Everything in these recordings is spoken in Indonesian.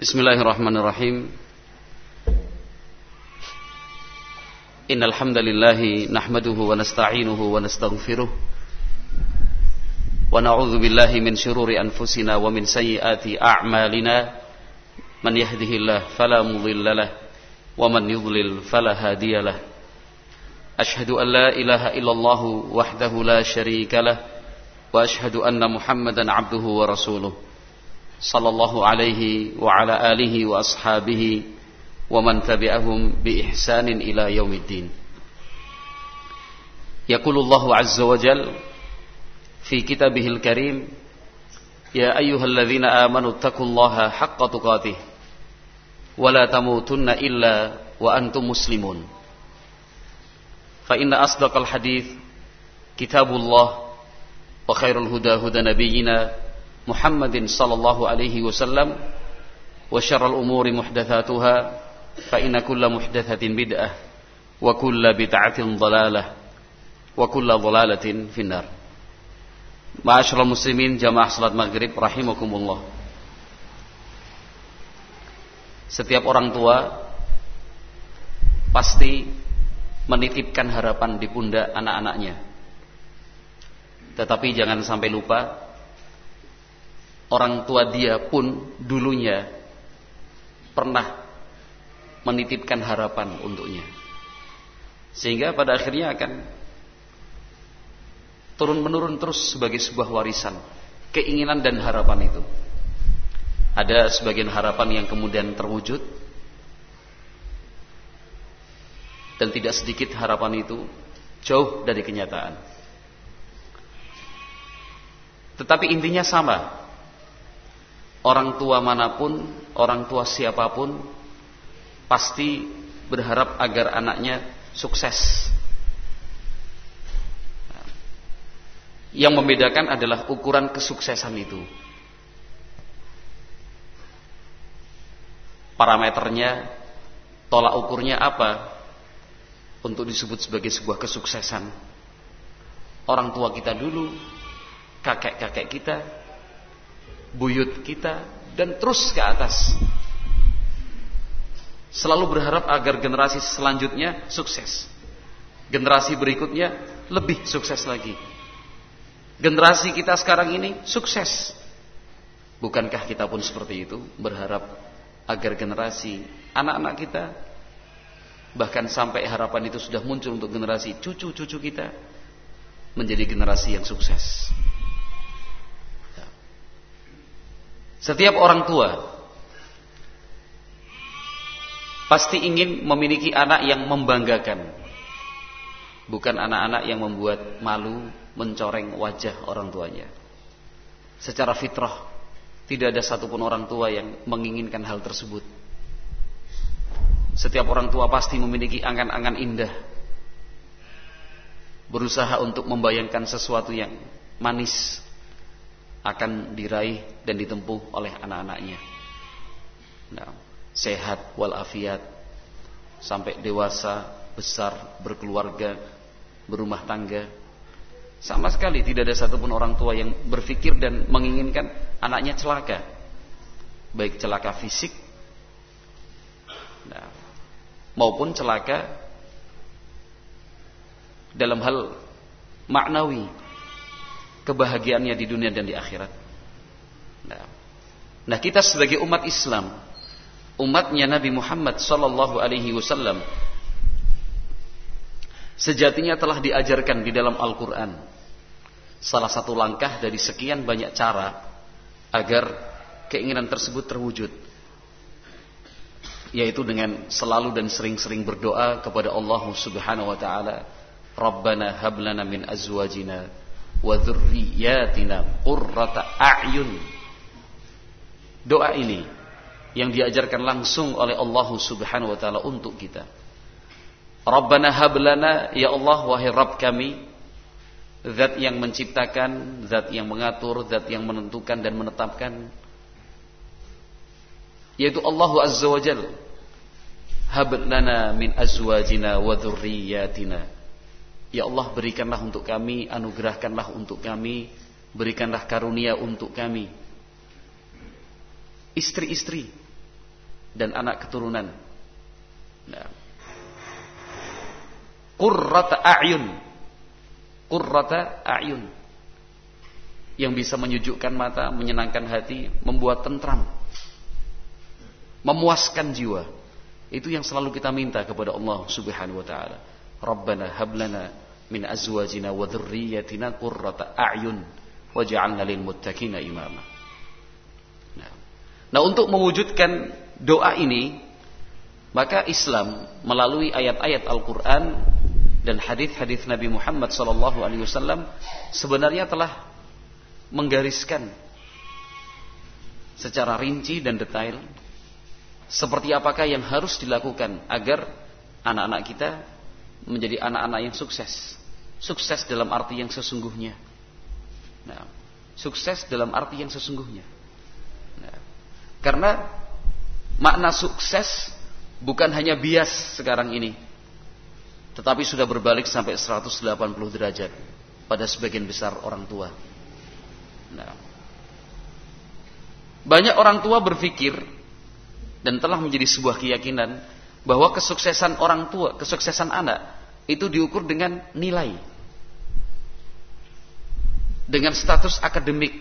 Bismillahirrahmanirrahim. Innal hamdalillah nahmaduhu wa nasta'inuhu wa nastaghfiruh wa na'udzu billahi min shururi anfusina wa min sayyiati a'malina man yahdihillahu fala mudilla lahu wa man yudlil fala hadiya lahu Ashhadu an la ilaha illallah wahdahu la sharika lahu wa ashhadu anna Muhammadan 'abduhu wa rasuluh صلى الله عليه وعلى آله وأصحابه ومن تبعهم بإحسان إلى يوم الدين. يقول الله عز وجل في كتابه الكريم يا أيها الذين آمنوا اتقوا الله حق تقاته ولا تموتن إلا وأنتم مسلمون. فإن أصدق الحديث كتاب الله وخير الهدى هدى نبينا محمد صلى الله عليه وسلم وشر الأمور محدثاتها فإن كل محدثة بدعة وكل بدعة ضلالة وكل ضلالة في النار معاشر المسلمين جماعة صلاة maghrib rahimakumullah Setiap orang tua pasti menitipkan harapan di pundak anak-anaknya. Tetapi jangan sampai lupa orang tua dia pun dulunya pernah menitipkan harapan untuknya. Sehingga pada akhirnya akan turun menurun terus sebagai sebuah warisan. Keinginan dan harapan itu. Ada sebagian harapan yang kemudian terwujud. Dan tidak sedikit harapan itu jauh dari kenyataan. Tetapi intinya sama orang tua mana pun, orang tua siapa pun pasti berharap agar anaknya sukses. Yang membedakan adalah ukuran kesuksesan itu. Parameternya, tolak ukurnya apa untuk disebut sebagai sebuah kesuksesan. Orang tua kita dulu, kakek-kakek kita, buyut kita dan terus ke atas. Selalu berharap agar generasi selanjutnya sukses. Generasi berikutnya lebih sukses lagi. Generasi kita sekarang ini sukses. Bukankah kita pun seperti itu berharap agar generasi anak-anak kita bahkan sampai harapan itu sudah muncul untuk generasi cucu-cucu kita menjadi generasi yang sukses. Setiap orang tua pasti ingin memiliki anak yang membanggakan. Bukan anak-anak yang membuat malu, mencoreng wajah orang tuanya. Secara fitrah, tidak ada satupun orang tua yang menginginkan hal tersebut. Setiap orang tua pasti memiliki angan-angan indah. Berusaha untuk membayangkan sesuatu yang manis, akan diraih dan ditempuh oleh anak-anaknya. Nah, sehat walafiat sampai dewasa, besar, berkeluarga, berumah tangga. Sama sekali tidak ada satupun orang tua yang berpikir dan menginginkan anaknya celaka. Baik celaka fisik nah, maupun celaka dalam hal maknawi kebahagiaannya di dunia dan di akhirat. Nah, nah kita sebagai umat Islam, umatnya Nabi Muhammad Sallallahu Alaihi Wasallam, sejatinya telah diajarkan di dalam Al-Quran. Salah satu langkah dari sekian banyak cara agar keinginan tersebut terwujud yaitu dengan selalu dan sering-sering berdoa kepada Allah Subhanahu wa taala Rabbana hab min azwajina wa dzurriyyatina qurrata a'yun. Doa ini yang diajarkan langsung oleh Allah Subhanahu wa taala untuk kita. Rabbana hab lana ya Allah wahai Rabb kami zat yang menciptakan, zat yang mengatur, zat yang menentukan dan menetapkan yaitu Allah Azza wa Jalla. Hab lana min azwajina wa dzurriyyatina Ya Allah berikanlah untuk kami, anugerahkanlah untuk kami, berikanlah karunia untuk kami. Istri-istri dan anak keturunan. Nah. Qurrata a'yun. Qurrata a'yun. Yang bisa menyejukkan mata, menyenangkan hati, membuat tentram. Memuaskan jiwa. Itu yang selalu kita minta kepada Allah Subhanahu wa taala. Rabbana hab lana min azwajina wa dhurriyyatina qurrata a'yun waj'alna lil muttaqina imama. Nah, nah untuk mewujudkan doa ini maka Islam melalui ayat-ayat Al-Qur'an dan hadis-hadis Nabi Muhammad wasallam sebenarnya telah menggariskan secara rinci dan detail seperti apakah yang harus dilakukan agar anak-anak kita menjadi anak-anak yang sukses. Sukses dalam arti yang sesungguhnya. Nah, sukses dalam arti yang sesungguhnya. Nah, karena makna sukses bukan hanya bias sekarang ini, tetapi sudah berbalik sampai 180 derajat pada sebagian besar orang tua. Nah, banyak orang tua berpikir dan telah menjadi sebuah keyakinan bahwa kesuksesan orang tua, kesuksesan anak itu diukur dengan nilai. Dengan status akademik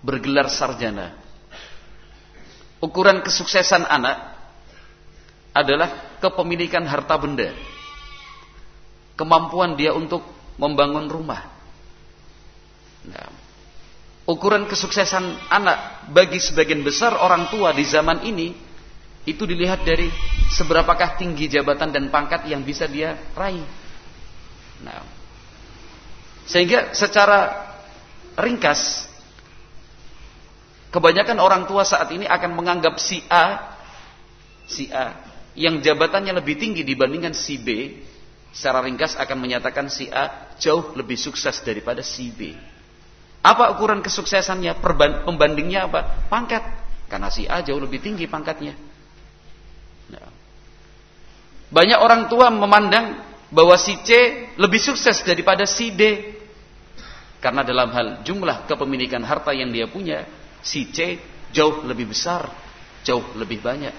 bergelar sarjana. Ukuran kesuksesan anak adalah kepemilikan harta benda. Kemampuan dia untuk membangun rumah. Nah, ukuran kesuksesan anak bagi sebagian besar orang tua di zaman ini itu dilihat dari seberapakah tinggi jabatan dan pangkat yang bisa dia raih. Nah, sehingga secara ringkas kebanyakan orang tua saat ini akan menganggap si A si A yang jabatannya lebih tinggi dibandingkan si B secara ringkas akan menyatakan si A jauh lebih sukses daripada si B. Apa ukuran kesuksesannya? Pembandingnya apa? Pangkat. Karena si A jauh lebih tinggi pangkatnya. Banyak orang tua memandang bahwa si C lebih sukses daripada si D. Karena dalam hal jumlah kepemilikan harta yang dia punya, si C jauh lebih besar, jauh lebih banyak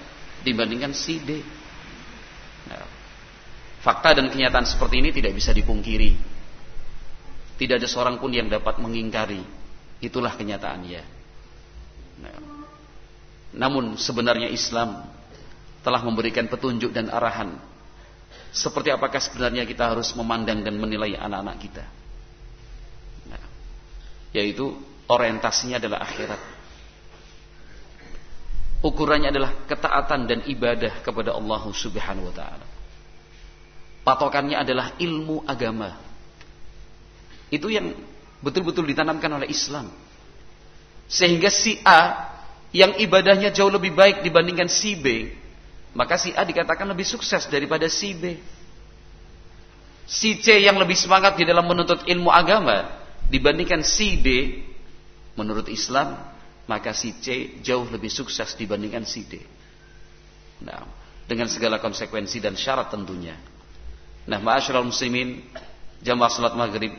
dibandingkan si D. Nah. Fakta dan kenyataan seperti ini tidak bisa dipungkiri. Tidak ada seorang pun yang dapat mengingkari. Itulah kenyataannya. Nah, namun sebenarnya Islam telah memberikan petunjuk dan arahan. Seperti apakah sebenarnya kita harus memandang dan menilai anak-anak kita. Nah, yaitu orientasinya adalah akhirat. Ukurannya adalah ketaatan dan ibadah kepada Allah Subhanahu wa taala. Patokannya adalah ilmu agama itu yang betul-betul ditanamkan oleh Islam. Sehingga si A yang ibadahnya jauh lebih baik dibandingkan si B, maka si A dikatakan lebih sukses daripada si B. Si C yang lebih semangat di dalam menuntut ilmu agama dibandingkan si D, menurut Islam, maka si C jauh lebih sukses dibandingkan si D. Nah, dengan segala konsekuensi dan syarat tentunya. Nah, ma'asyiral muslimin, jamaah salat maghrib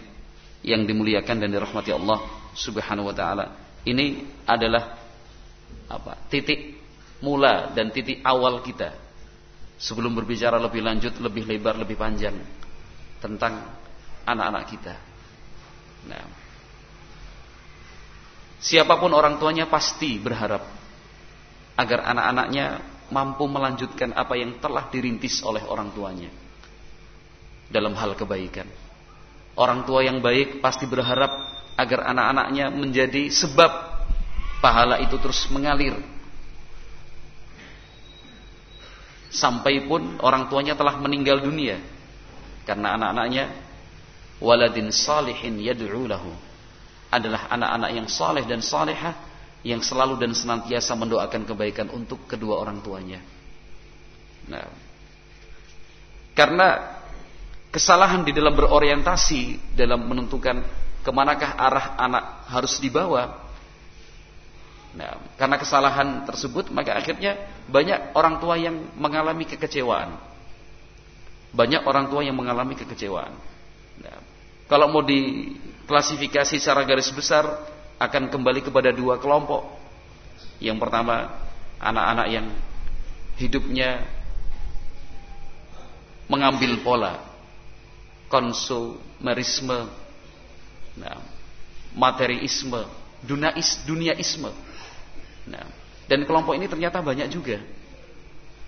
yang dimuliakan dan dirahmati Allah Subhanahu wa taala. Ini adalah apa? titik mula dan titik awal kita sebelum berbicara lebih lanjut, lebih lebar, lebih panjang tentang anak-anak kita. Nah, siapa pun orang tuanya pasti berharap agar anak-anaknya mampu melanjutkan apa yang telah dirintis oleh orang tuanya dalam hal kebaikan. Orang tua yang baik pasti berharap agar anak-anaknya menjadi sebab pahala itu terus mengalir. Sampai pun orang tuanya telah meninggal dunia karena anak-anaknya waladin salihin yad'u lahu adalah anak-anak yang saleh dan salehah yang selalu dan senantiasa mendoakan kebaikan untuk kedua orang tuanya. Nah, karena kesalahan di dalam berorientasi dalam menentukan ke manakah arah anak harus dibawa. Nah, karena kesalahan tersebut maka akhirnya banyak orang tua yang mengalami kekecewaan. Banyak orang tua yang mengalami kekecewaan. Nah, kalau mau diklasifikasi secara garis besar akan kembali kepada dua kelompok. Yang pertama anak-anak yang hidupnya mengambil pola konsumerisme, nah, materiisme, duniaisme. Nah, dan kelompok ini ternyata banyak juga.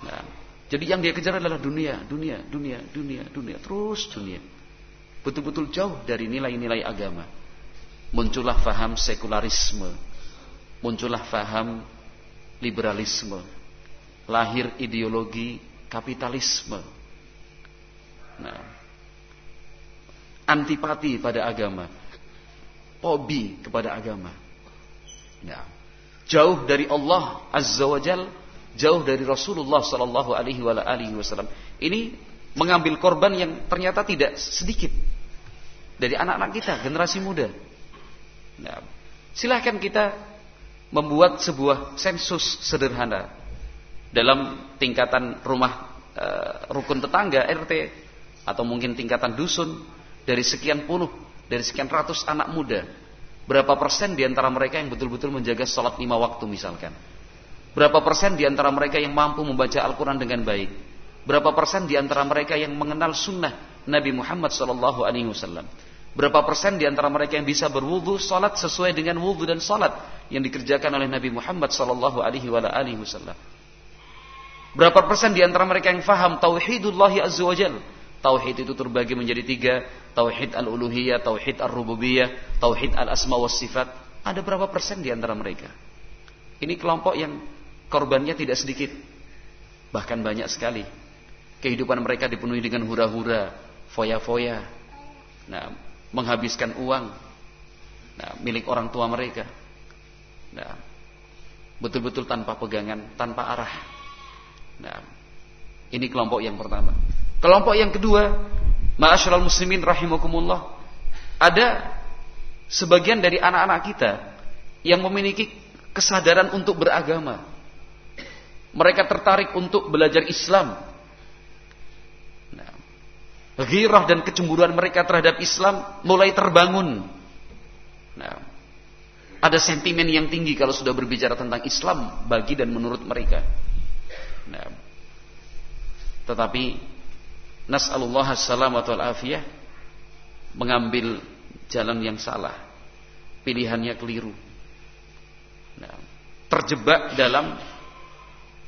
Nah, jadi yang dia kejar adalah dunia, dunia, dunia, dunia, dunia, terus dunia. Betul-betul jauh dari nilai-nilai agama. Muncullah faham sekularisme, muncullah faham liberalisme, lahir ideologi kapitalisme. Nah, antipati pada agama, hobi kepada agama. Nah, jauh dari Allah Azza wa Jal, jauh dari Rasulullah Sallallahu Alaihi Wasallam. Ini mengambil korban yang ternyata tidak sedikit dari anak-anak kita, generasi muda. Nah, silahkan kita membuat sebuah sensus sederhana dalam tingkatan rumah uh, rukun tetangga RT atau mungkin tingkatan dusun dari sekian puluh, dari sekian ratus anak muda Berapa persen di antara mereka yang betul-betul menjaga sholat lima waktu misalkan? Berapa persen di antara mereka yang mampu membaca Al-Quran dengan baik? Berapa persen di antara mereka yang mengenal sunnah Nabi Muhammad Sallallahu Alaihi Wasallam? Berapa persen di antara mereka yang bisa berwudu sholat sesuai dengan wudu dan sholat yang dikerjakan oleh Nabi Muhammad Sallallahu Alaihi Wasallam? Berapa persen di antara mereka yang faham tauhidullahi azza wajal? Tauhid itu terbagi menjadi tiga, tauhid al-uluhiyah, tauhid al-rububiyah, tauhid al-asma was sifat. Ada berapa persen di antara mereka? Ini kelompok yang korbannya tidak sedikit. Bahkan banyak sekali. Kehidupan mereka dipenuhi dengan hura-hura, foya-foya. Nah, menghabiskan uang. Nah, milik orang tua mereka. Nah, betul-betul tanpa pegangan, tanpa arah. Nah, ini kelompok yang pertama. Kelompok yang kedua, ma'asyiral muslimin rahimakumullah, ada sebagian dari anak-anak kita yang memiliki kesadaran untuk beragama. Mereka tertarik untuk belajar Islam. Nah, ghirah dan kecemburuan mereka terhadap Islam mulai terbangun. Nah, ada sentimen yang tinggi kalau sudah berbicara tentang Islam bagi dan menurut mereka. Nah, tetapi nas'alullah assalamatu wal afiyah mengambil jalan yang salah. Pilihannya keliru. Nah, terjebak dalam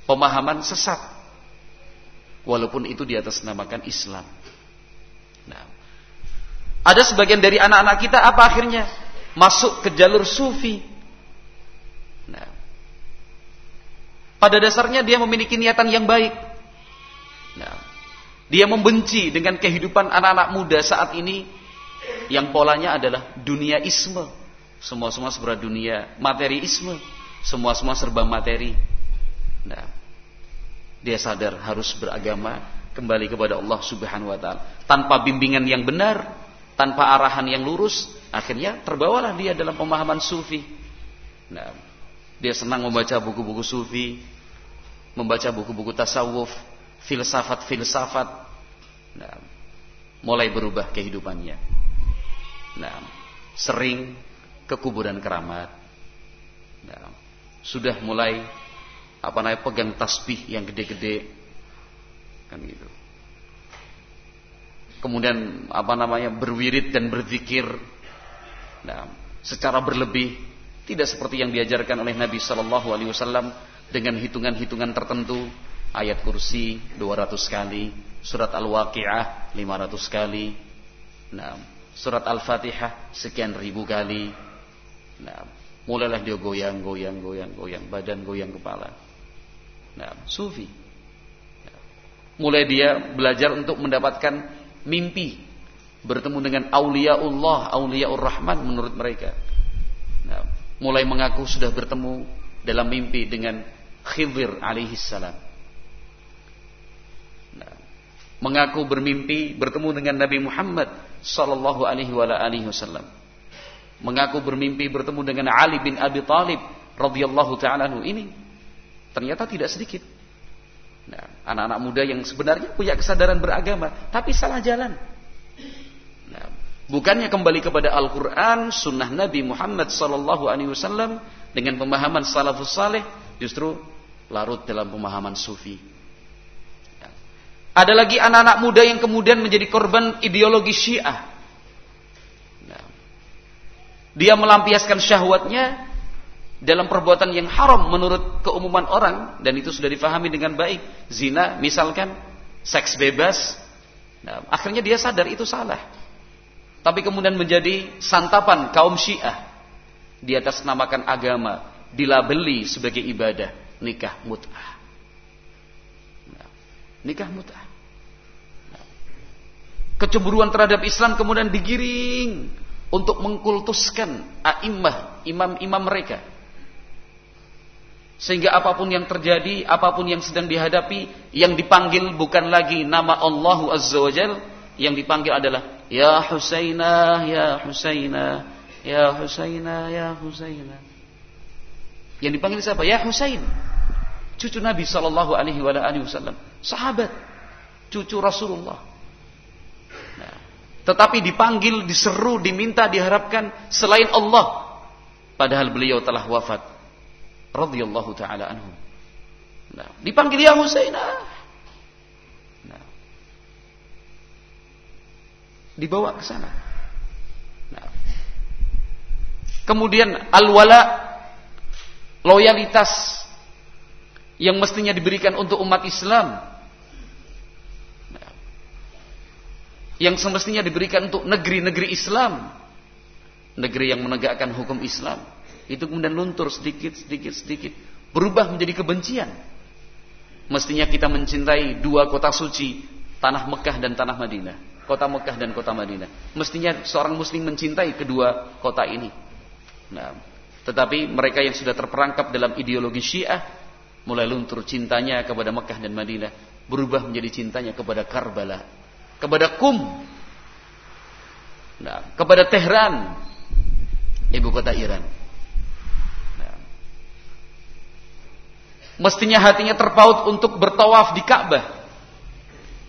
pemahaman sesat. Walaupun itu di atas namakan Islam. Nah, ada sebagian dari anak-anak kita apa akhirnya? Masuk ke jalur sufi. Nah, pada dasarnya dia memiliki niatan yang baik. Nah, dia membenci dengan kehidupan anak-anak muda saat ini yang polanya adalah duniaisme. Semua-semua serba dunia, materiisme. Semua-semua serba materi. Nah, dia sadar harus beragama kembali kepada Allah Subhanahu wa taala. Tanpa bimbingan yang benar, tanpa arahan yang lurus, akhirnya terbawalah dia dalam pemahaman sufi. Nah, dia senang membaca buku-buku sufi, membaca buku-buku tasawuf, filsafat-filsafat nah, mulai berubah kehidupannya. Nah, sering ke kuburan keramat. Nah, sudah mulai apa namanya pegang tasbih yang gede-gede kan gitu. Kemudian apa namanya berwirid dan berzikir nah, secara berlebih tidak seperti yang diajarkan oleh Nabi Shallallahu Alaihi Wasallam dengan hitungan-hitungan tertentu ayat kursi 200 kali, surat Al-Waqi'ah 500 kali. Nah, surat Al-Fatihah sekian ribu kali. Nah, mulailah dia goyang, goyang, goyang, goyang, badan goyang kepala. Nah, sufi. Nah, mulai dia belajar untuk mendapatkan mimpi bertemu dengan auliaullah, auliaur rahman menurut mereka. Nah, mulai mengaku sudah bertemu dalam mimpi dengan Khidir alaihi salam mengaku bermimpi bertemu dengan Nabi Muhammad sallallahu alaihi wasallam. Mengaku bermimpi bertemu dengan Ali bin Abi Thalib radhiyallahu taala ini ternyata tidak sedikit. Nah, anak-anak muda yang sebenarnya punya kesadaran beragama tapi salah jalan. Nah, bukannya kembali kepada Al-Qur'an, sunnah Nabi Muhammad sallallahu alaihi wasallam dengan pemahaman salafus saleh justru larut dalam pemahaman sufi. Ada lagi anak-anak muda yang kemudian menjadi korban ideologi Syiah. Ya. Dia melampiaskan syahwatnya dalam perbuatan yang haram menurut keumuman orang dan itu sudah difahami dengan baik. Zina misalkan, seks bebas. Nah, akhirnya dia sadar itu salah. Tapi kemudian menjadi santapan kaum Syiah di atas namakan agama, dilabeli sebagai ibadah nikah mut'ah. Nah, nikah mut'ah. Kecemburuan terhadap Islam kemudian digiring untuk mengkultuskan a'immah, imam-imam mereka. Sehingga apa pun yang terjadi, apa pun yang sedang dihadapi, yang dipanggil bukan lagi nama Allah Azza wa Jal, yang dipanggil adalah Ya Husainah, Ya Husainah, Ya Husainah, Ya Husainah. Yang dipanggil siapa? Ya Husain. Cucu Nabi wasallam, sahabat, cucu Rasulullah. Tetapi dipanggil, diseru, diminta, diharapkan selain Allah. Padahal beliau telah wafat. Radhiyallahu taala anhu. Nah, dipanggil ya Husainah. Nah, dibawa ke sana. Nah, kemudian al-wala loyalitas yang mestinya diberikan untuk umat Islam yang semestinya diberikan untuk negeri-negeri Islam. Negeri yang menegakkan hukum Islam. Itu kemudian luntur sedikit sedikit sedikit. Berubah menjadi kebencian. Mestinya kita mencintai dua kota suci tanah Mekah dan tanah Madinah. Kota Mekah dan kota Madinah. Mestinya seorang muslim mencintai kedua kota ini. Nah tetapi mereka yang sudah terperangkap dalam ideologi Syiah mulai luntur cintanya kepada Mekah dan Madinah, berubah menjadi cintanya kepada Karbala, kepada Kum, nah, kepada Tehran, ibu kota Iran. Nah. Mestinya hatinya terpaut untuk bertawaf di Ka'bah,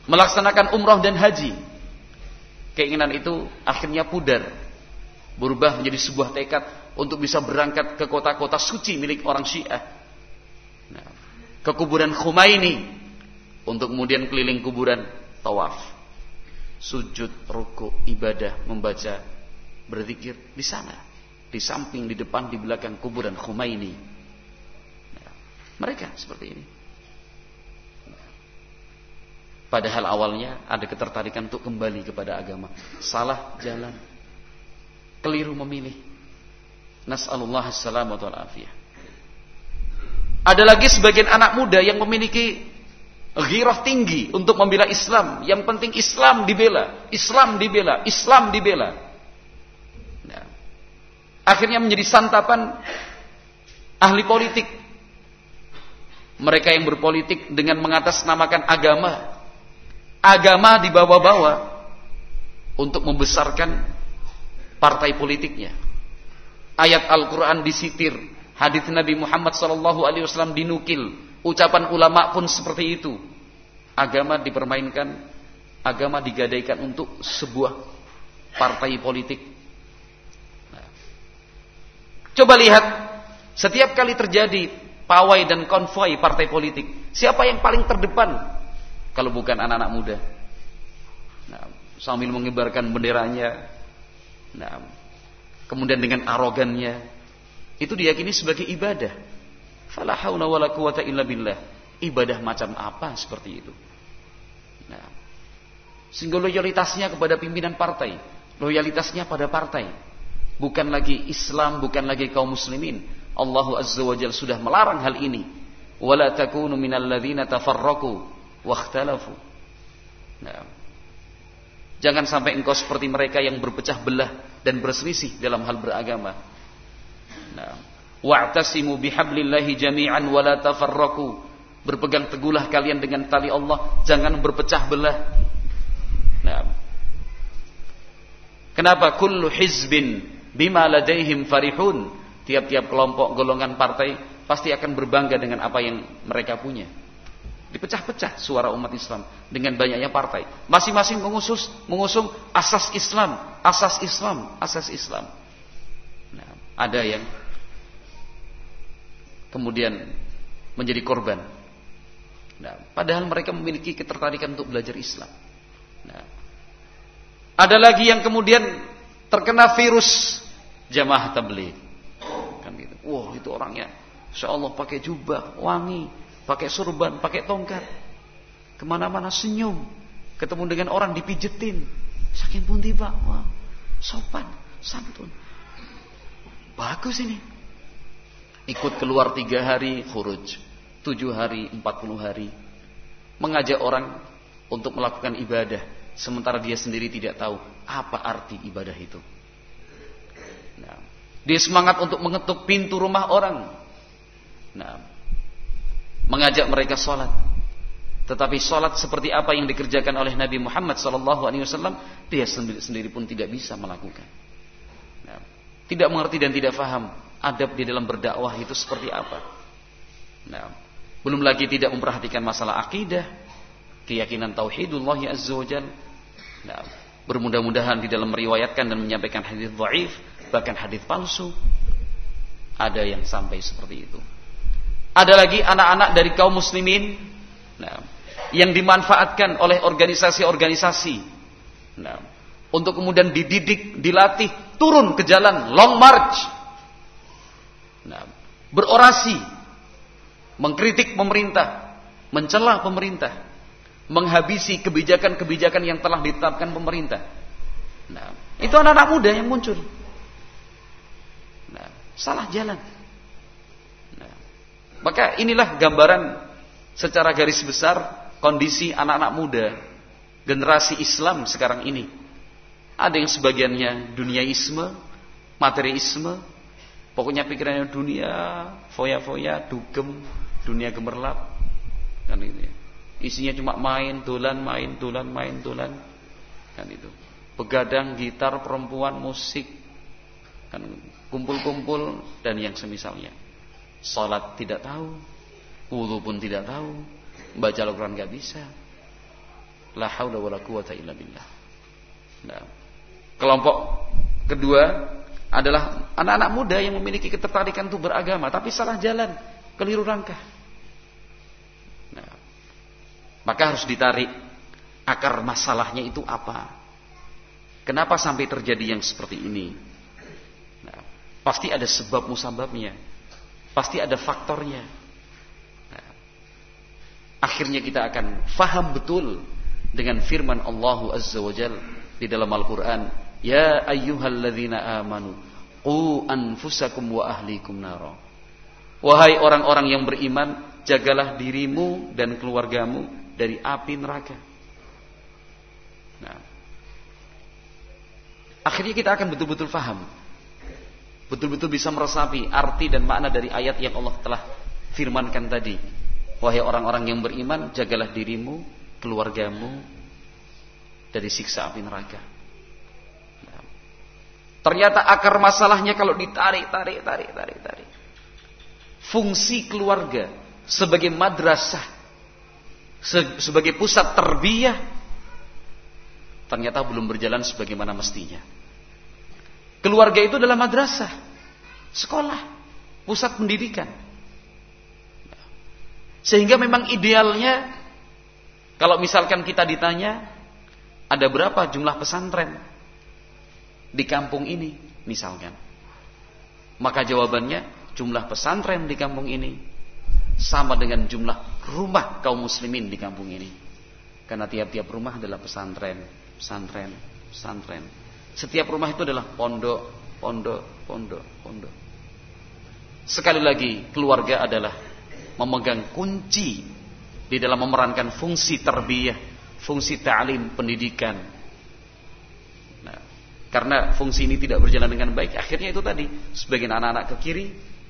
melaksanakan umrah dan haji. Keinginan itu akhirnya pudar, berubah menjadi sebuah tekad untuk bisa berangkat ke kota-kota suci milik orang Syiah. Nah, ke kuburan untuk kemudian keliling kuburan tawaf, sujud, ruku, ibadah, membaca, berzikir di sana, di samping, di depan, di belakang kuburan Khumaini. Nah, mereka seperti ini. Padahal awalnya ada ketertarikan untuk kembali kepada agama. Salah jalan. Keliru memilih. Nas'alullah assalamu afiyah. Ada lagi sebagian anak muda yang memiliki ghirah tinggi untuk membela Islam. Yang penting Islam dibela, Islam dibela, Islam dibela. Nah, akhirnya menjadi santapan ahli politik. Mereka yang berpolitik dengan mengatasnamakan agama. Agama dibawa-bawa untuk membesarkan partai politiknya ayat Al-Quran disitir, hadis Nabi Muhammad SAW dinukil, ucapan ulama pun seperti itu. Agama dipermainkan, agama digadaikan untuk sebuah partai politik. Nah. Coba lihat, setiap kali terjadi pawai dan konvoi partai politik, siapa yang paling terdepan? Kalau bukan anak-anak muda. Nah, sambil mengibarkan benderanya. Nah, kemudian dengan arogannya itu diyakini sebagai ibadah. Fala haula wala quwata illa billah. Ibadah macam apa seperti itu? Nah, sehingga loyalitasnya kepada pimpinan partai, loyalitasnya pada partai, bukan lagi Islam, bukan lagi kaum muslimin. Allah Azza wa Jalla sudah melarang hal ini. Wala takunu minal ladzina tafarraqu wakhtalafu. Nah, Jangan sampai engkau seperti mereka yang berpecah belah dan berselisih dalam hal beragama. Nah, wa'tasimu bihablillahi jami'an wa la tafarraqu. Berpegang teguhlah kalian dengan tali Allah, jangan berpecah belah. Nah. Kenapa kullu hizbin bima ladaihim farihun? Tiap-tiap kelompok golongan partai pasti akan berbangga dengan apa yang mereka punya. Dipecah-pecah suara umat Islam dengan banyaknya partai. Masing-masing mengusus, mengusung asas Islam, asas Islam, asas Islam. Nah, ada yang kemudian menjadi korban. Nah, padahal mereka memiliki ketertarikan untuk belajar Islam. Nah, ada lagi yang kemudian terkena virus jamaah tabligh. Kan gitu. Wah, itu orangnya Insya Allah pakai jubah, wangi, pakai surban, pakai tongkat. Ke mana-mana senyum. Ketemu dengan orang dipijetin. Saking pun tiba, wah, sopan, santun. Bagus ini. Ikut keluar tiga hari, khuruj. Tujuh hari, empat puluh hari. Mengajak orang untuk melakukan ibadah. Sementara dia sendiri tidak tahu apa arti ibadah itu. Nah, dia semangat untuk mengetuk pintu rumah orang. Nah, mengajak mereka sholat. Tetapi sholat seperti apa yang dikerjakan oleh Nabi Muhammad SAW, dia sendiri, pun tidak bisa melakukan. Nah, tidak mengerti dan tidak faham adab di dalam berdakwah itu seperti apa. Nah, belum lagi tidak memperhatikan masalah akidah, keyakinan tauhidullah azza wajal. Nah, bermudah-mudahan di dalam meriwayatkan dan menyampaikan hadis dhaif, bahkan hadis palsu. Ada yang sampai seperti itu. Ada lagi anak-anak dari kaum muslimin nah, yang dimanfaatkan oleh organisasi-organisasi nah, untuk kemudian dididik, dilatih, turun ke jalan, long march, nah, berorasi, mengkritik pemerintah, mencela pemerintah, menghabisi kebijakan-kebijakan yang telah ditetapkan pemerintah. Nah, itu anak-anak muda yang muncul. Nah, salah jalan. Maka inilah gambaran secara garis besar kondisi anak-anak muda generasi Islam sekarang ini. Ada yang sebagiannya duniaisme, materiisme, pokoknya pikirannya dunia, foya-foya, dugem, dunia gemerlap. Kan itu ya. Isinya cuma main, dolan, main, dolan, main, dolan. Kan itu. Begadang, gitar, perempuan, musik. Kan kumpul-kumpul dan yang semisalnya. Salat tidak tahu, wudu pun tidak tahu, baca Al-Qur'an enggak bisa. La haula wala quwata illa billah. Nah, kelompok kedua adalah anak-anak muda yang memiliki ketertarikan untuk beragama tapi salah jalan, keliru langkah. Nah, maka harus ditarik akar masalahnya itu apa? Kenapa sampai terjadi yang seperti ini? Nah, pasti ada sebab musababnya. Pasti ada faktornya. Nah, akhirnya kita akan faham betul dengan firman Allah Azza wa Jal di dalam Al-Quran. Ya ayyuhalladzina amanu qu anfusakum wa ahlikum naro. Wahai orang-orang yang beriman, jagalah dirimu dan keluargamu dari api neraka. Nah, akhirnya kita akan betul-betul faham betul-betul bisa meresapi arti dan makna dari ayat yang Allah telah firmankan tadi. Wahai orang-orang yang beriman, jagalah dirimu, keluargamu dari siksa api neraka. Ternyata akar masalahnya kalau ditarik, tarik, tarik, tarik, tarik. Fungsi keluarga sebagai madrasah, sebagai pusat terbiah, ternyata belum berjalan sebagaimana mestinya. Keluarga itu adalah madrasah, sekolah, pusat pendidikan. Sehingga memang idealnya kalau misalkan kita ditanya ada berapa jumlah pesantren di kampung ini misalkan. Maka jawabannya jumlah pesantren di kampung ini sama dengan jumlah rumah kaum muslimin di kampung ini. Karena tiap-tiap rumah adalah pesantren, pesantren, pesantren. Setiap rumah itu adalah pondok, pondok, pondok, pondok. Sekali lagi, keluarga adalah memegang kunci di dalam memerankan fungsi terbiyah, fungsi ta'lim, pendidikan. Karena fungsi ini tidak berjalan dengan baik, akhirnya itu tadi, sebagian anak-anak ke kiri,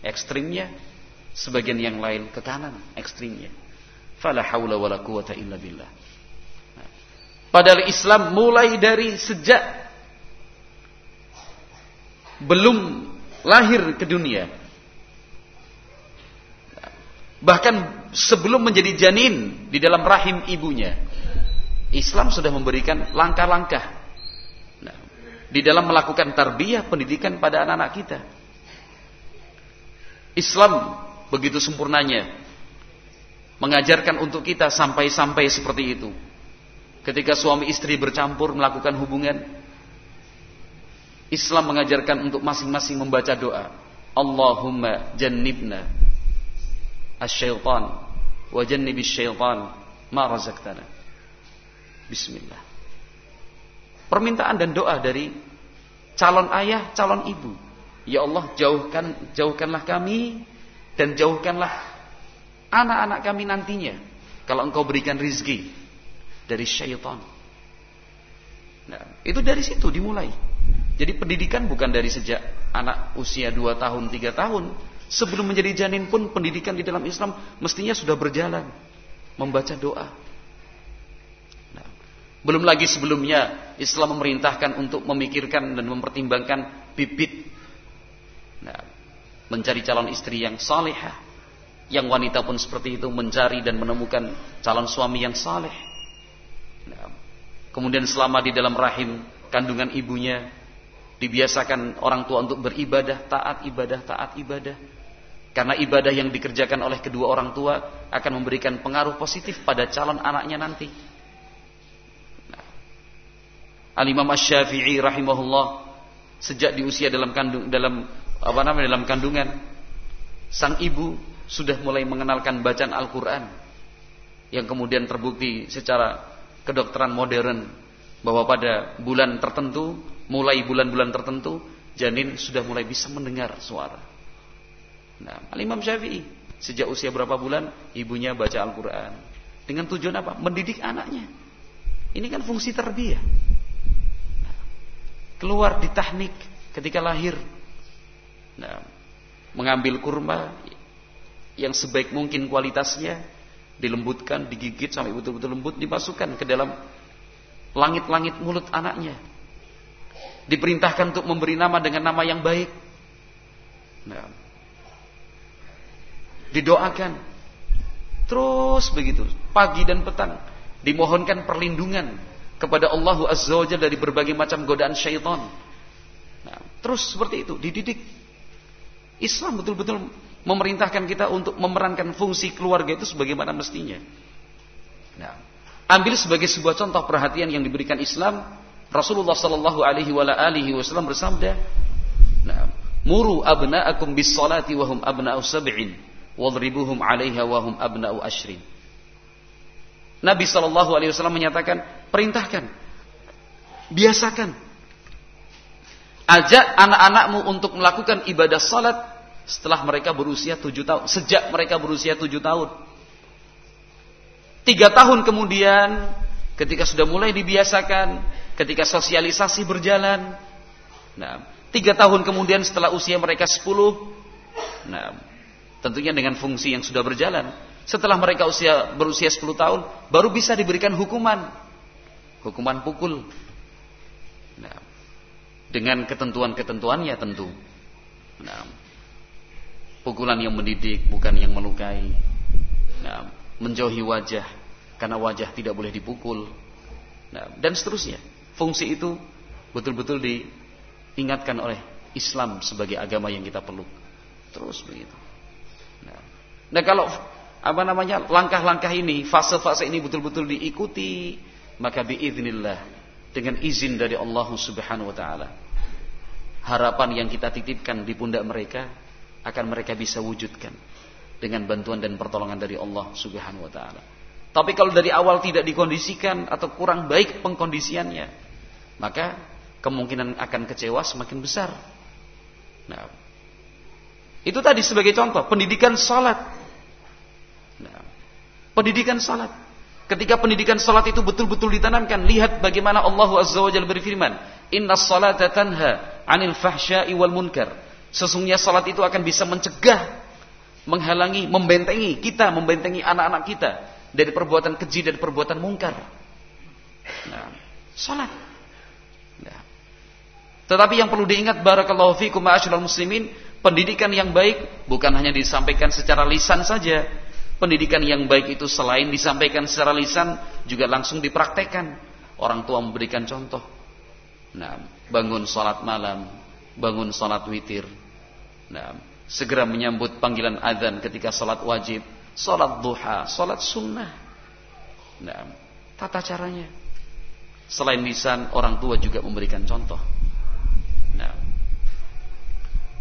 ekstrimnya, sebagian yang lain ke kanan, ekstrimnya. Fala haula wala quwata illa billah. Padahal Islam mulai dari sejak belum lahir ke dunia. Bahkan sebelum menjadi janin di dalam rahim ibunya. Islam sudah memberikan langkah-langkah di dalam melakukan tarbiyah pendidikan pada anak-anak kita. Islam begitu sempurnanya mengajarkan untuk kita sampai-sampai seperti itu. Ketika suami istri bercampur melakukan hubungan, Islam mengajarkan untuk masing-masing membaca doa. Allahumma jannibna asyaitan wa jannibis syaitan ma razaqtana. Bismillah. Permintaan dan doa dari calon ayah, calon ibu. Ya Allah, jauhkan jauhkanlah kami dan jauhkanlah anak-anak kami nantinya kalau engkau berikan rizki dari syaitan. Nah, itu dari situ dimulai. Jadi pendidikan bukan dari sejak anak usia 2 tahun, 3 tahun. Sebelum menjadi janin pun pendidikan di dalam Islam mestinya sudah berjalan. Membaca doa. Belum lagi sebelumnya Islam memerintahkan untuk memikirkan dan mempertimbangkan bibit. Nah, mencari calon istri yang salihah. Yang wanita pun seperti itu mencari dan menemukan calon suami yang saleh. Nah, kemudian selama di dalam rahim kandungan ibunya dibiasakan orang tua untuk beribadah, taat ibadah, taat ibadah. Karena ibadah yang dikerjakan oleh kedua orang tua akan memberikan pengaruh positif pada calon anaknya nanti. Al-Imam Asy-Syafi'i rahimahullah sejak di usia dalam kandung dalam apa namanya dalam kandungan sang ibu sudah mulai mengenalkan bacaan Al-Qur'an yang kemudian terbukti secara kedokteran modern bahwa pada bulan tertentu mulai bulan-bulan tertentu janin sudah mulai bisa mendengar suara. Nah, Al-Imam Syafi'i sejak usia berapa bulan ibunya baca Al-Qur'an dengan tujuan apa? Mendidik anaknya. Ini kan fungsi terbiah. Keluar di tahnik ketika lahir Nah, mengambil kurma yang sebaik mungkin kualitasnya, dilembutkan, digigit sampai betul-betul lembut, dimasukkan ke dalam langit-langit mulut anaknya. Diperintahkan untuk memberi nama dengan nama yang baik. Nah, didoakan. Terus begitu, pagi dan petang dimohonkan perlindungan kepada Allah Azza wa dari berbagai macam godaan syaitan. Nah, terus seperti itu, dididik Islam betul-betul memerintahkan kita untuk memerankan fungsi keluarga itu sebagaimana mestinya. Nah, ambil sebagai sebuah contoh perhatian yang diberikan Islam, Rasulullah Shallallahu Alaihi Wasallam bersabda, nah, "Muru abna'akum bis salati wahum abna'u sab'in, wadribuhum 'alaiha wahum abna'u ashrin." Nabi Shallallahu Alaihi Wasallam menyatakan, perintahkan, biasakan Ajak anak-anakmu untuk melakukan ibadah salat setelah mereka berusia tujuh tahun. Sejak mereka berusia tujuh tahun. Tiga tahun kemudian, ketika sudah mulai dibiasakan, ketika sosialisasi berjalan, nah, tiga tahun kemudian setelah usia mereka sepuluh, nah, tentunya dengan fungsi yang sudah berjalan. Setelah mereka usia berusia sepuluh tahun, baru bisa diberikan hukuman, hukuman pukul. Nah, dengan ketentuan-ketentuannya tentu. Nah, pukulan yang mendidik bukan yang melukai. Nah, menjauhi wajah karena wajah tidak boleh dipukul. Nah, dan seterusnya. Fungsi itu betul-betul diingatkan oleh Islam sebagai agama yang kita peluk. Terus begitu. Nah, nah kalau apa namanya langkah-langkah ini, fase-fase ini betul-betul diikuti, maka biiznillah dengan izin dari Allah Subhanahu wa taala. Harapan yang kita titipkan di pundak mereka akan mereka bisa wujudkan dengan bantuan dan pertolongan dari Allah Subhanahu wa taala. Tapi kalau dari awal tidak dikondisikan atau kurang baik pengkondisiannya, maka kemungkinan akan kecewa semakin besar. Nah, itu tadi sebagai contoh pendidikan salat. Pendidikan salat Ketika pendidikan salat itu betul-betul ditanamkan, lihat bagaimana Allah Azza wa Jalla berfirman, "Inna salata tanha 'anil fahsya'i wal munkar." Sesungguhnya salat itu akan bisa mencegah, menghalangi, membentengi kita, membentengi anak-anak kita dari perbuatan keji dan perbuatan mungkar. Nah, salat. Nah. Tetapi yang perlu diingat barakallahu fikum ma'asyiral muslimin, pendidikan yang baik bukan hanya disampaikan secara lisan saja, Pendidikan yang baik itu selain disampaikan secara lisan juga langsung dipraktekkan. Orang tua memberikan contoh. Nah, bangun sholat malam, bangun sholat witir. Nah, segera menyambut panggilan adzan ketika sholat wajib, Salat duha, salat sunnah. Nah, tata caranya. Selain lisan, orang tua juga memberikan contoh. Nah,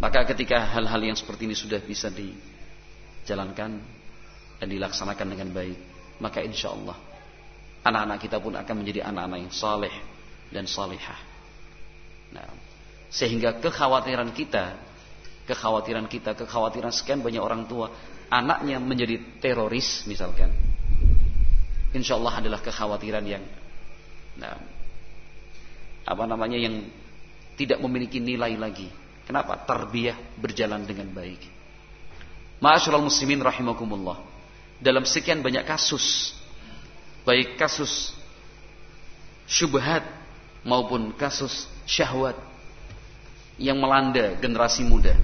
maka ketika hal-hal yang seperti ini sudah bisa dijalankan dan dilaksanakan dengan baik, maka insya Allah anak-anak kita pun akan menjadi anak-anak yang saleh dan salihah. Nah, sehingga kekhawatiran kita, kekhawatiran kita, kekhawatiran sekian banyak orang tua, anaknya menjadi teroris misalkan, insya Allah adalah kekhawatiran yang, nah, apa namanya yang tidak memiliki nilai lagi. Kenapa? Tarbiyah berjalan dengan baik. Ma'asyiral muslimin rahimakumullah. Dalam sekian banyak kasus, baik kasus syubhat maupun kasus syahwat yang melanda generasi muda.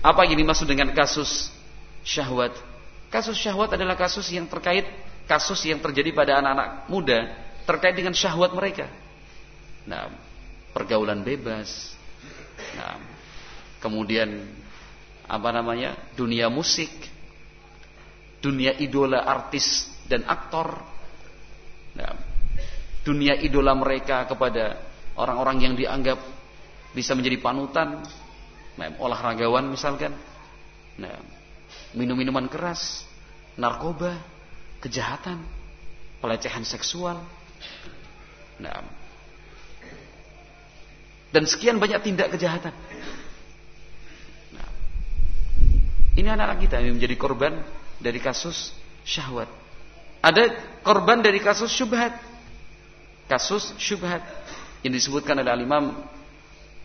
Apa yang dimaksud dengan kasus syahwat? Kasus syahwat adalah kasus yang terkait kasus yang terjadi pada anak-anak muda terkait dengan syahwat mereka. Nah, pergaulan bebas. Nah, kemudian apa namanya? dunia musik, dunia idola artis dan aktor. Nah, dunia idola mereka kepada orang-orang yang dianggap bisa menjadi panutan nah, olahragawan misalkan. Nah, minum-minuman keras narkoba kejahatan pelecehan seksual. Nah, dan sekian banyak tindak kejahatan. Nah, ini anak-anak kita yang menjadi korban dari kasus syahwat ada korban dari kasus syubhat kasus syubhat yang disebutkan oleh al-imam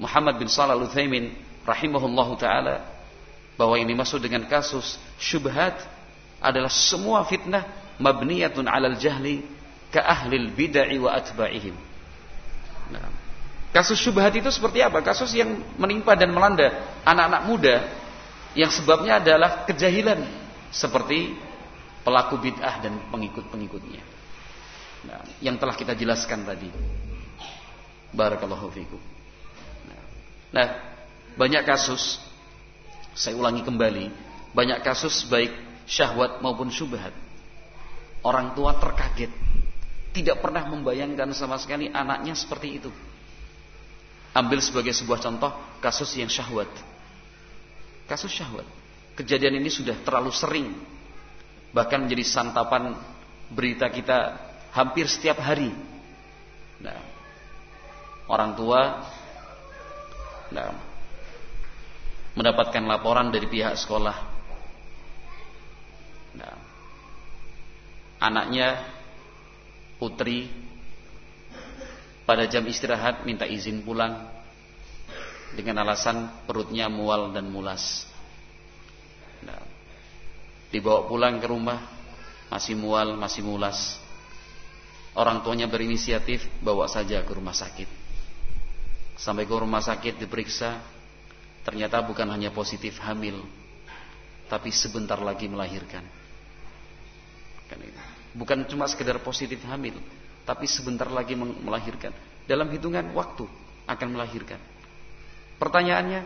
Muhammad bin Shalih Al-Utsaimin rahimahullahu taala bahwa ini masuk dengan kasus syubhat adalah semua fitnah mabniyatun 'alal jahli ka ahlil bid'ah wa atba'ihim. Nah, kasus syubhat itu seperti apa? Kasus yang menimpa dan melanda anak-anak muda yang sebabnya adalah kejahilan seperti pelaku bid'ah dan pengikut-pengikutnya. Nah, yang telah kita jelaskan tadi. Barakallahu fikum. Nah, banyak kasus saya ulangi kembali, banyak kasus baik syahwat maupun syubhat. Orang tua terkaget, tidak pernah membayangkan sama sekali anaknya seperti itu. Ambil sebagai sebuah contoh kasus yang syahwat. Kasus syahwat. Kejadian ini sudah terlalu sering. Bahkan menjadi santapan berita kita hampir setiap hari. Nah, orang tua nah, mendapatkan laporan dari pihak sekolah. Nah, anaknya putri pada jam istirahat minta izin pulang dengan alasan perutnya mual dan mulas. Dibawa pulang ke rumah masih mual, masih mulas. Orang tuanya berinisiatif bawa saja ke rumah sakit. Sampai ke rumah sakit diperiksa, ternyata bukan hanya positif hamil, tapi sebentar lagi melahirkan. Kan bukan cuma sekedar positif hamil, tapi sebentar lagi melahirkan. Dalam hitungan waktu akan melahirkan. Pertanyaannya,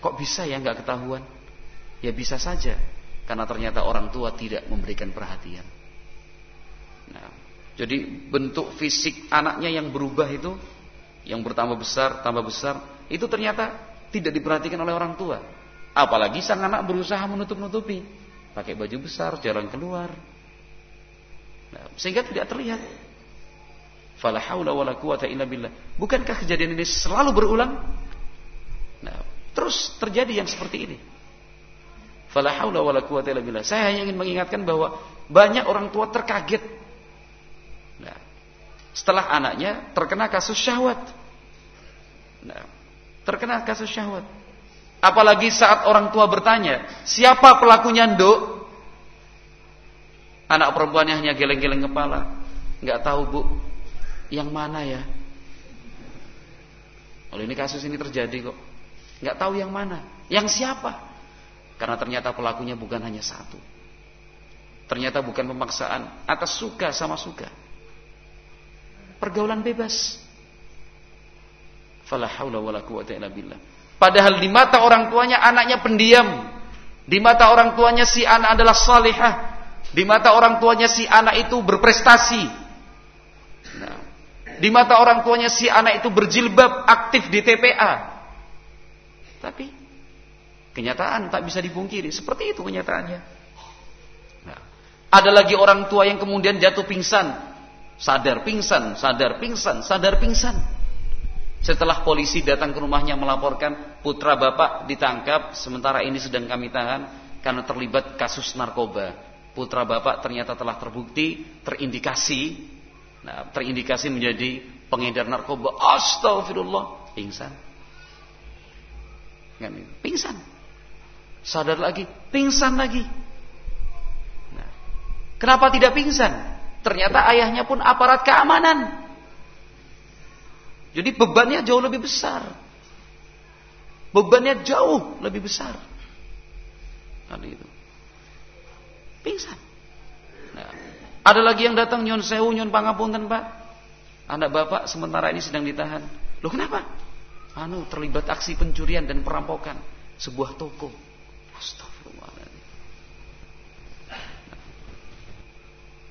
kok bisa ya nggak ketahuan? Ya bisa saja, karena ternyata orang tua tidak memberikan perhatian. Nah, jadi bentuk fisik anaknya yang berubah itu yang bertambah besar, tambah besar, itu ternyata tidak diperhatikan oleh orang tua. Apalagi sang anak berusaha menutup-nutupi, pakai baju besar, jarang keluar. Nah, sehingga tidak terlihat. Fala haula. Bukankah kejadian ini selalu berulang? Nah, terus terjadi yang seperti ini. Fala haula wala quwata illa billah. Saya hanya ingin mengingatkan bahwa banyak orang tua terkaget setelah anaknya terkena kasus syahwat. Nah, terkena kasus syahwat. Apalagi saat orang tua bertanya, siapa pelakunya nduk? Anak perempuannya hanya geleng-geleng kepala. Nggak tahu bu, yang mana ya? Oleh ini kasus ini terjadi kok. Nggak tahu yang mana. Yang siapa? Karena ternyata pelakunya bukan hanya satu. Ternyata bukan pemaksaan atas suka sama suka pergaulan bebas. Fala haula wala quwata illa. Padahal di mata orang tuanya anaknya pendiam. Di mata orang tuanya si anak adalah salihah. Di mata orang tuanya si anak itu berprestasi. Nah, di mata orang tuanya si anak itu berjilbab, aktif di TPA. Tapi kenyataan tak bisa dipungkiri, seperti itu kenyataannya. Nah, ada lagi orang tua yang kemudian jatuh pingsan, sadar pingsan, sadar pingsan, sadar pingsan. Setelah polisi datang ke rumahnya melaporkan putra bapak ditangkap, sementara ini sedang kami tahan karena terlibat kasus narkoba. Putra bapak ternyata telah terbukti, terindikasi, nah, terindikasi menjadi pengedar narkoba. Astagfirullah, pingsan. Kan pingsan. Sadar lagi, pingsan lagi. Nah, kenapa tidak pingsan? Ternyata ayahnya pun aparat keamanan. Jadi bebannya jauh lebih besar. Bebannya jauh lebih besar. Kali itu. Pingsan. Nah, ada lagi yang datang nyon sewu nyon pangapunten pak. Anak bapak sementara ini sedang ditahan. Loh kenapa? Anu terlibat aksi pencurian dan perampokan sebuah toko. Astagfirullahaladzim.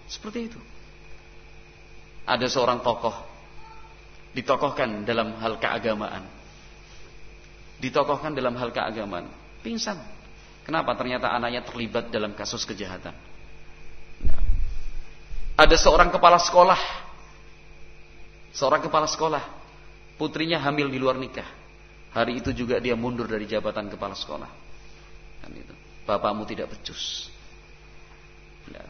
Seperti itu. Ada seorang tokoh ditokohkan dalam hal keagamaan. Ditokohkan dalam hal keagamaan. Pingsan. Kenapa? Ternyata anaknya terlibat dalam kasus kejahatan. Nah. Ada seorang kepala sekolah. Seorang kepala sekolah. Putrinya hamil di luar nikah. Hari itu juga dia mundur dari jabatan kepala sekolah. Kan itu. Bapakmu tidak becus. Nah,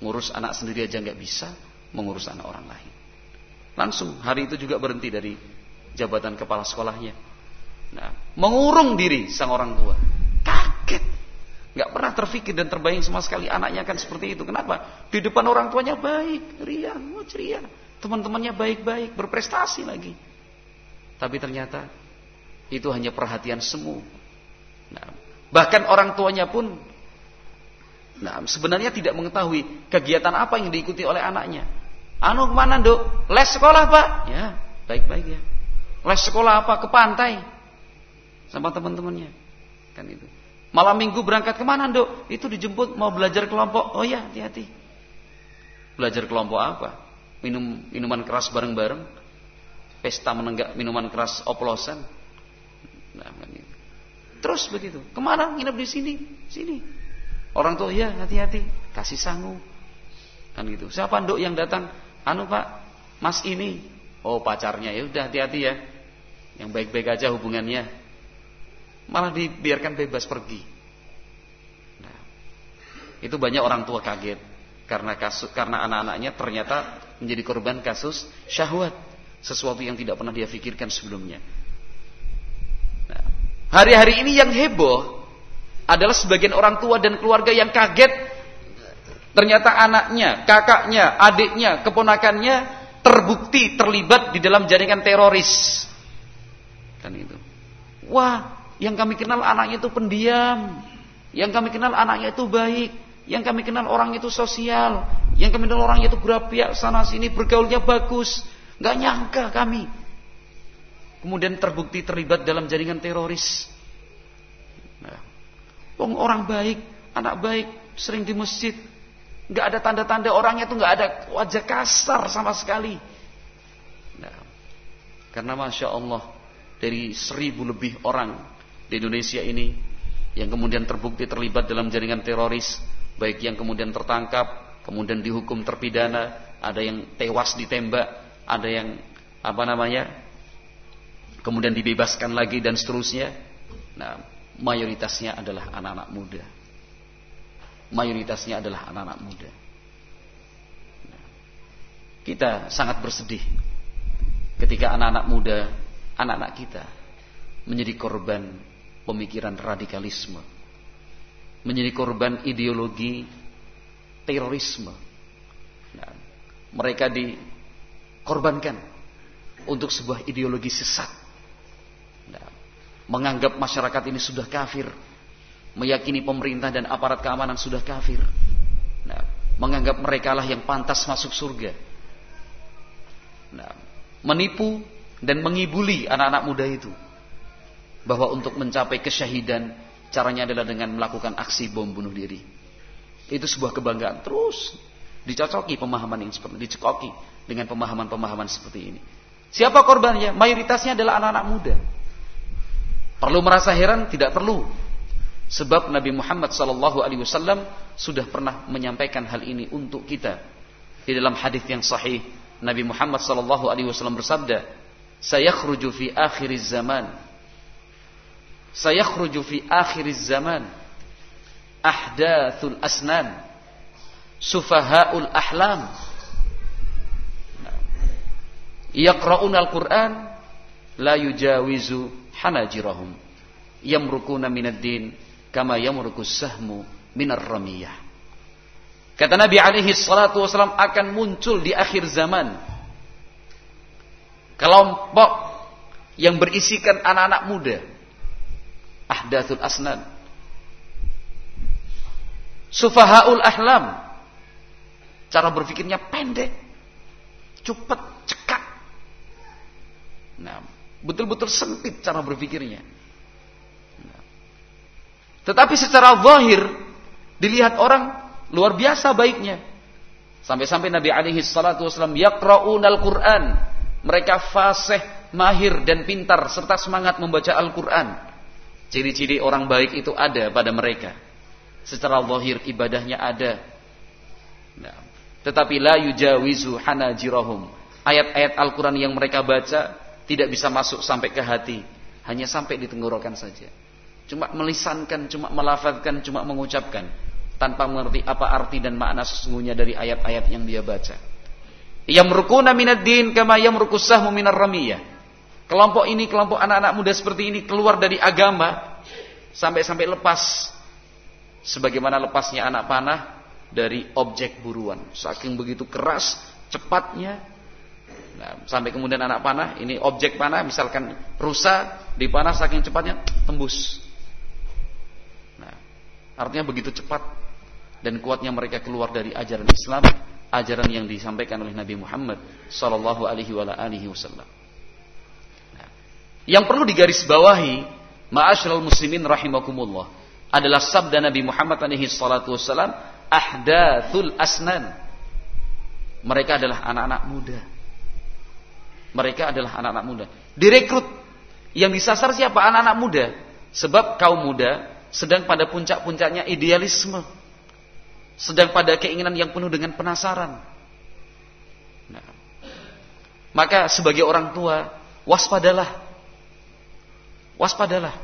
ngurus anak sendiri aja nggak bisa, mengurus anak orang lain. Langsung hari itu juga berhenti dari jabatan kepala sekolahnya. Nah, mengurung diri sang orang tua. Kaget. Gak pernah terfikir dan terbayang sama sekali anaknya kan seperti itu. Kenapa? Di depan orang tuanya baik, riang, oh ceria. Teman-temannya baik-baik, berprestasi lagi. Tapi ternyata itu hanya perhatian semu. Nah, bahkan orang tuanya pun nah, sebenarnya tidak mengetahui kegiatan apa yang diikuti oleh anaknya. Anu ke mana dok? Les sekolah pak? Ya, baik-baik ya. Les sekolah apa? Ke pantai. Sama teman-temannya. Kan itu. Malam minggu berangkat ke mana dok? Itu dijemput mau belajar kelompok. Oh ya, hati-hati. Belajar kelompok apa? Minum minuman keras bareng-bareng. Pesta menenggak minuman keras oplosan. Nah, kan itu. Terus begitu. Ke mana? Nginep di sini. Sini. Orang tua ya hati-hati. Kasih sangu. Kan gitu. Siapa dok yang datang? anu pak, mas ini, oh pacarnya ya udah hati-hati ya, yang baik-baik aja hubungannya, malah dibiarkan bebas pergi. Nah, itu banyak orang tua kaget karena kasus karena anak-anaknya ternyata menjadi korban kasus syahwat, sesuatu yang tidak pernah dia pikirkan sebelumnya. Hari-hari ini yang heboh adalah sebagian orang tua dan keluarga yang kaget Ternyata anaknya, kakaknya, adiknya, keponakannya terbukti terlibat di dalam jaringan teroris. Kan itu. Wah, yang kami kenal anaknya itu pendiam. Yang kami kenal anaknya itu baik. Yang kami kenal orang itu sosial. Yang kami kenal orangnya itu gerapiak sana sini bergaulnya bagus. Gak nyangka kami. Kemudian terbukti terlibat dalam jaringan teroris. Nah, orang baik, anak baik, sering di masjid, nggak ada tanda-tanda orangnya tuh nggak ada wajah kasar sama sekali. Nah, karena masya Allah dari seribu lebih orang di Indonesia ini yang kemudian terbukti terlibat dalam jaringan teroris, baik yang kemudian tertangkap, kemudian dihukum terpidana, ada yang tewas ditembak, ada yang apa namanya, kemudian dibebaskan lagi dan seterusnya. Nah, mayoritasnya adalah anak-anak muda mayoritasnya adalah anak-anak muda. kita sangat bersedih ketika anak-anak muda, anak-anak kita menjadi korban pemikiran radikalisme, menjadi korban ideologi terorisme. Nah, mereka dikorbankan untuk sebuah ideologi sesat. Menganggap masyarakat ini sudah kafir, meyakini pemerintah dan aparat keamanan sudah kafir. Nah, menganggap mereka lah yang pantas masuk surga. Nah, menipu dan mengibuli anak-anak muda itu bahwa untuk mencapai kesyahidan caranya adalah dengan melakukan aksi bom bunuh diri. Itu sebuah kebanggaan. Terus dicocoki pemahaman ini seperti dicekoki dengan pemahaman-pemahaman seperti ini. Siapa korbannya? Mayoritasnya adalah anak-anak muda. Perlu merasa heran? Tidak perlu. Sebab Nabi Muhammad sallallahu alaihi wasallam sudah pernah menyampaikan hal ini untuk kita. Di dalam hadis yang sahih, Nabi Muhammad sallallahu alaihi wasallam bersabda, "Sayakhruju fi akhir zaman." Sayakhruju fi akhir zaman ahdathul asnan sufahaul ahlam yaqra'un al-Qur'an la yujawizu hanajirahum. Yamrukuna minad din kama yamrukus sahmu minar ramiyah. Kata Nabi alaihi salatu wasallam akan muncul di akhir zaman. Kelompok yang berisikan anak-anak muda. Ahdathul asnan. Sufahaul ahlam. Cara berpikirnya pendek cepat cekak. Nah, betul-betul sempit cara berpikirnya. Tetapi secara zahir dilihat orang luar biasa baiknya. Sampai-sampai Nabi alaihi salatu wasallam yaqra'unal Qur'an. Mereka fasih, mahir dan pintar serta semangat membaca Al-Qur'an. Ciri-ciri orang baik itu ada pada mereka. Secara zahir ibadahnya ada. Nah, tetapi la yujawizu hanajirahum. Ayat-ayat Al-Qur'an yang mereka baca tidak bisa masuk sampai ke hati, hanya sampai di tenggorokan saja. Cuma melisankan, cuma melafazkan, cuma mengucapkan tanpa mengerti apa arti dan makna sesungguhnya dari ayat-ayat yang dia baca. Yamrukuna minad din kama yamrukus sahmu minar ramiyah. Kelompok ini, kelompok anak-anak muda seperti ini keluar dari agama sampai-sampai lepas sebagaimana lepasnya anak panah dari objek buruan. Saking begitu keras, cepatnya Nah, sampai kemudian anak panah, ini objek panah, misalkan rusa dipanah saking cepatnya tembus. Nah, artinya begitu cepat dan kuatnya mereka keluar dari ajaran Islam, ajaran yang disampaikan oleh Nabi Muhammad Sallallahu Alaihi Wasallam. Nah, yang perlu digarisbawahi, ma'asyiral muslimin rahimakumullah, adalah sabda Nabi Muhammad alaihi salatu wasallam, ahdathul asnan. Mereka adalah anak-anak muda mereka adalah anak-anak muda. Direkrut. Yang disasar siapa? Anak-anak muda. Sebab kaum muda sedang pada puncak-puncaknya idealisme. Sedang pada keinginan yang penuh dengan penasaran. Nah, maka sebagai orang tua, waspadalah. Waspadalah.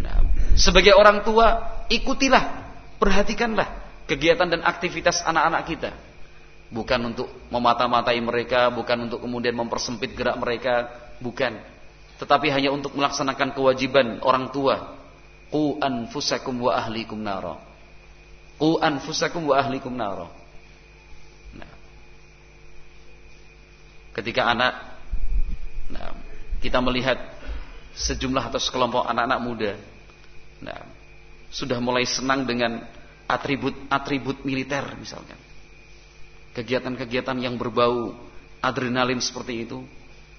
Nah, sebagai orang tua, ikutilah, perhatikanlah kegiatan dan aktivitas anak-anak kita Bukan untuk memata-matai mereka, bukan untuk kemudian mempersempit gerak mereka, bukan. Tetapi hanya untuk melaksanakan kewajiban orang tua. Qu anfusakum wa ahlikum nara. Qu anfusakum wa ahlikum nara. Nah. Ketika anak nah, kita melihat sejumlah atau sekelompok anak-anak muda nah, sudah mulai senang dengan atribut-atribut militer misalkan kegiatan-kegiatan yang berbau adrenalin seperti itu,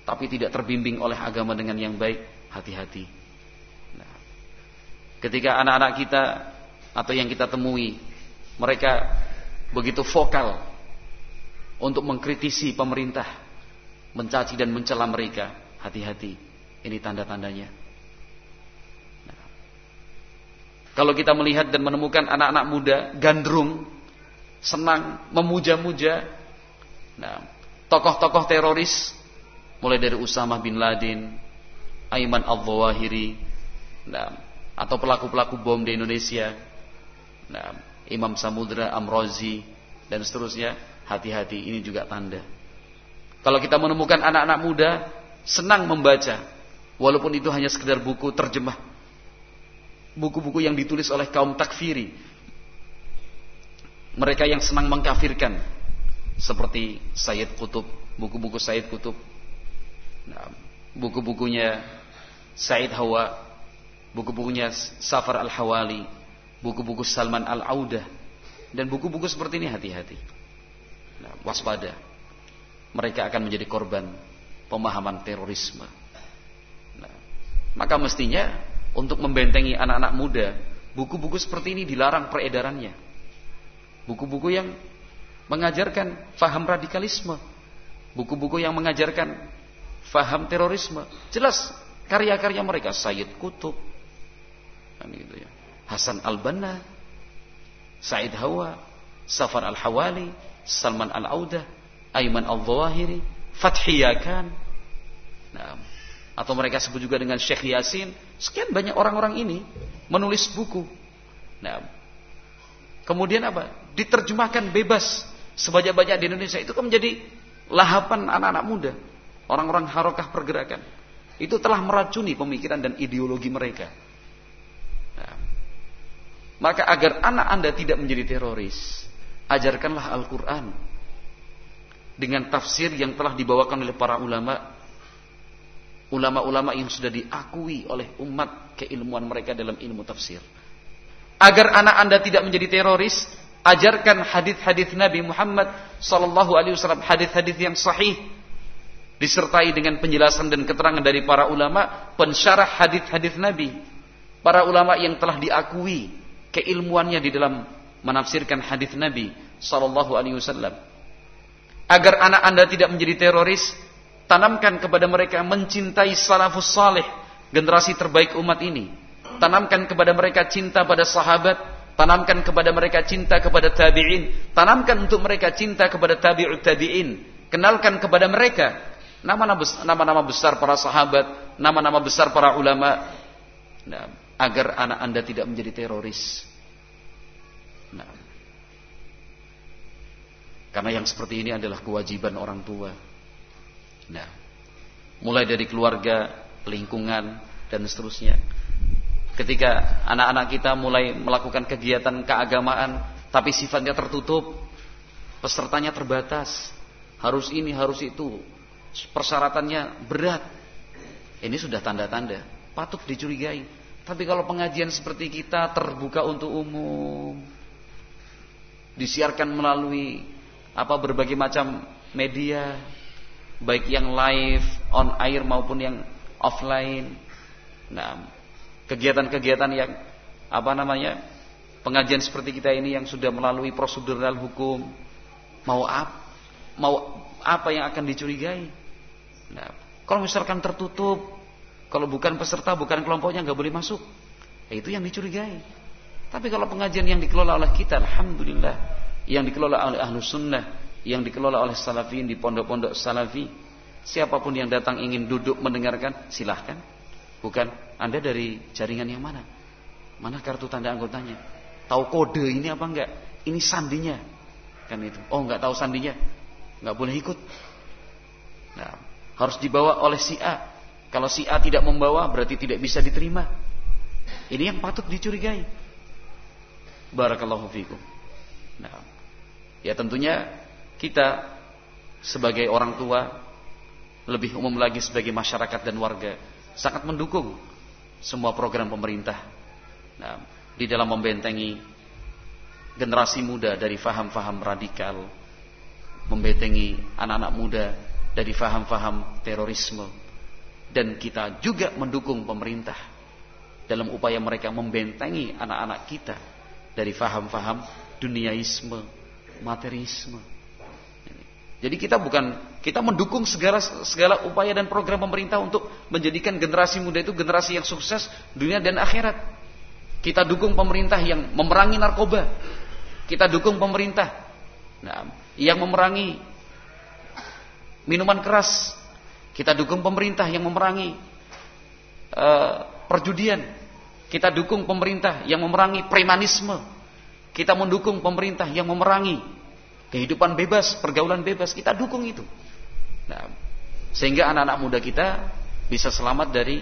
tapi tidak terbimbing oleh agama dengan yang baik, hati-hati. Nah, ketika anak-anak kita atau yang kita temui, mereka begitu vokal untuk mengkritisi pemerintah, mencaci dan mencela mereka, hati-hati. Ini tanda-tandanya. Nah, kalau kita melihat dan menemukan anak-anak muda gandrung senang memuja-muja. Nah, tokoh-tokoh teroris mulai dari Usama bin Laden, Aiman al-Zawahiri, nah, atau pelaku-pelaku bom di Indonesia, nah, Imam Samudra Amrozi dan seterusnya, hati-hati ini juga tanda. Kalau kita menemukan anak-anak muda senang membaca, walaupun itu hanya sekedar buku terjemah, buku-buku yang ditulis oleh kaum takfiri, mereka yang senang mengkafirkan seperti Sayyid Qutub, buku-buku Sayyid Qutub. Nah, buku-bukunya Said Hawa, buku-bukunya Safar Al-Hawali, buku-buku Salman Al-Audah dan buku-buku seperti ini hati-hati. Nah, waspada. Mereka akan menjadi korban pemahaman terorisme. Nah, maka mestinya untuk membentengi anak-anak muda, buku-buku seperti ini dilarang peredarannya buku-buku yang mengajarkan faham radikalisme, buku-buku yang mengajarkan faham terorisme. Jelas karya-karya mereka Sayyid Kutub, kan gitu ya. Hasan Al-Banna, Said Hawa, Safar Al-Hawali, Salman Al-Audah, Aiman Al-Zawahiri, Fathi Yakan. Nah, atau mereka sebut juga dengan Syekh Yasin. Sekian banyak orang-orang ini menulis buku. Nah, kemudian apa? Diterjemahkan bebas sebanyak-banyak di Indonesia. Itu kan menjadi lahapan anak-anak muda. Orang-orang harokah pergerakan. Itu telah meracuni pemikiran dan ideologi mereka. Nah, maka agar anak anda tidak menjadi teroris, ajarkanlah Al-Quran dengan tafsir yang telah dibawakan oleh para ulama ulama-ulama yang sudah diakui oleh umat keilmuan mereka dalam ilmu tafsir. Agar anak Anda tidak menjadi teroris, ajarkan hadis-hadis Nabi Muhammad sallallahu alaihi wasallam, hadis-hadis yang sahih disertai dengan penjelasan dan keterangan dari para ulama, pensyarah hadis-hadis Nabi. Para ulama yang telah diakui keilmuannya di dalam menafsirkan hadis Nabi sallallahu alaihi wasallam. Agar anak Anda tidak menjadi teroris, Tanamkan kepada mereka mencintai salafus salih, generasi terbaik umat ini. Tanamkan kepada mereka cinta pada sahabat, tanamkan kepada mereka cinta kepada tabi'in, tanamkan untuk mereka cinta kepada tabi'ut tabi'in. Kenalkan kepada mereka nama-nama besar para sahabat, nama-nama besar para ulama. Nah, agar anak Anda tidak menjadi teroris. Nah. Karena yang seperti ini adalah kewajiban orang tua. Nah, mulai dari keluarga, lingkungan, dan seterusnya. Ketika anak-anak kita mulai melakukan kegiatan keagamaan, tapi sifatnya tertutup, pesertanya terbatas, harus ini, harus itu, persyaratannya berat. Ini sudah tanda-tanda, patut dicurigai. Tapi kalau pengajian seperti kita terbuka untuk umum, disiarkan melalui apa berbagai macam media, baik yang live on air maupun yang offline. Nah, kegiatan-kegiatan yang apa namanya? pengajian seperti kita ini yang sudah melalui prosedural hukum mau apa mau apa yang akan dicurigai? Nah, kalau misalkan tertutup, kalau bukan peserta, bukan kelompoknya nggak boleh masuk. Ya, itu yang dicurigai. Tapi kalau pengajian yang dikelola oleh kita, alhamdulillah, yang dikelola oleh ahlu sunnah, yang dikelola oleh salafin di pondok-pondok salafi. Siapa pun yang datang ingin duduk mendengarkan, silahkan. Bukan Anda dari jaringan yang mana? Mana kartu tanda anggotanya? Tahu kode ini apa enggak? Ini sandinya. Kan itu. Oh, enggak tahu sandinya. Enggak boleh ikut. Nah, harus dibawa oleh si A. Kalau si A tidak membawa berarti tidak bisa diterima. Ini yang patut dicurigai. Barakallahu fikum. Nah, ya tentunya kita sebagai orang tua lebih umum lagi sebagai masyarakat dan warga sangat mendukung semua program pemerintah. Nah, di dalam membentengi generasi muda dari faham-faham radikal membentengi anak-anak muda dari faham-faham terorisme dan kita juga mendukung pemerintah dalam upaya mereka membentengi anak-anak kita dari faham-faham duniaisme, materiisme jadi kita bukan kita mendukung segala segala upaya dan program pemerintah untuk menjadikan generasi muda itu generasi yang sukses dunia dan akhirat. Kita dukung pemerintah yang memerangi narkoba. Kita dukung pemerintah nah, yang memerangi minuman keras. Kita dukung pemerintah yang memerangi uh, perjudian. Kita dukung pemerintah yang memerangi premanisme. Kita mendukung pemerintah yang memerangi kehidupan bebas, pergaulan bebas, kita dukung itu. Nah, sehingga anak-anak muda kita bisa selamat dari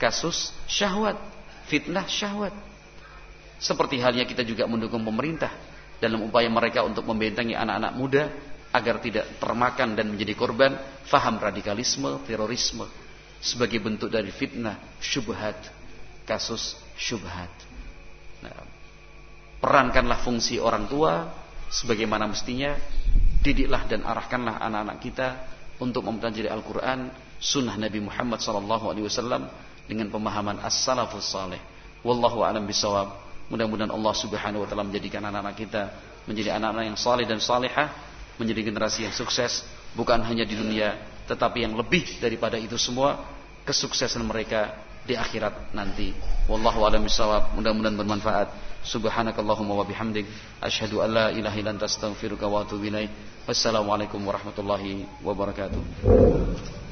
kasus syahwat, fitnah syahwat. Seperti halnya kita juga mendukung pemerintah dalam upaya mereka untuk membentengi anak-anak muda agar tidak termakan dan menjadi korban faham radikalisme, terorisme sebagai bentuk dari fitnah, syubhat, kasus syubhat. Nah, perankanlah fungsi orang tua sebagaimana mestinya didiklah dan arahkanlah anak-anak kita untuk mempelajari Al-Qur'an, sunnah Nabi Muhammad SAW dengan pemahaman as-salafus saleh. Wallahu a'lam bisawab. Mudah-mudahan Allah Subhanahu wa taala menjadikan anak-anak kita menjadi anak-anak yang saleh dan salihah, menjadi generasi yang sukses bukan hanya di dunia tetapi yang lebih daripada itu semua kesuksesan mereka di akhirat nanti. Wallahu a'lam bishawab. Mudah-mudahan bermanfaat. Subhanakallahumma wa bihamdik asyhadu an la ilaha illa astaghfiruka wa atubu ilaik. Wassalamualaikum warahmatullahi wabarakatuh.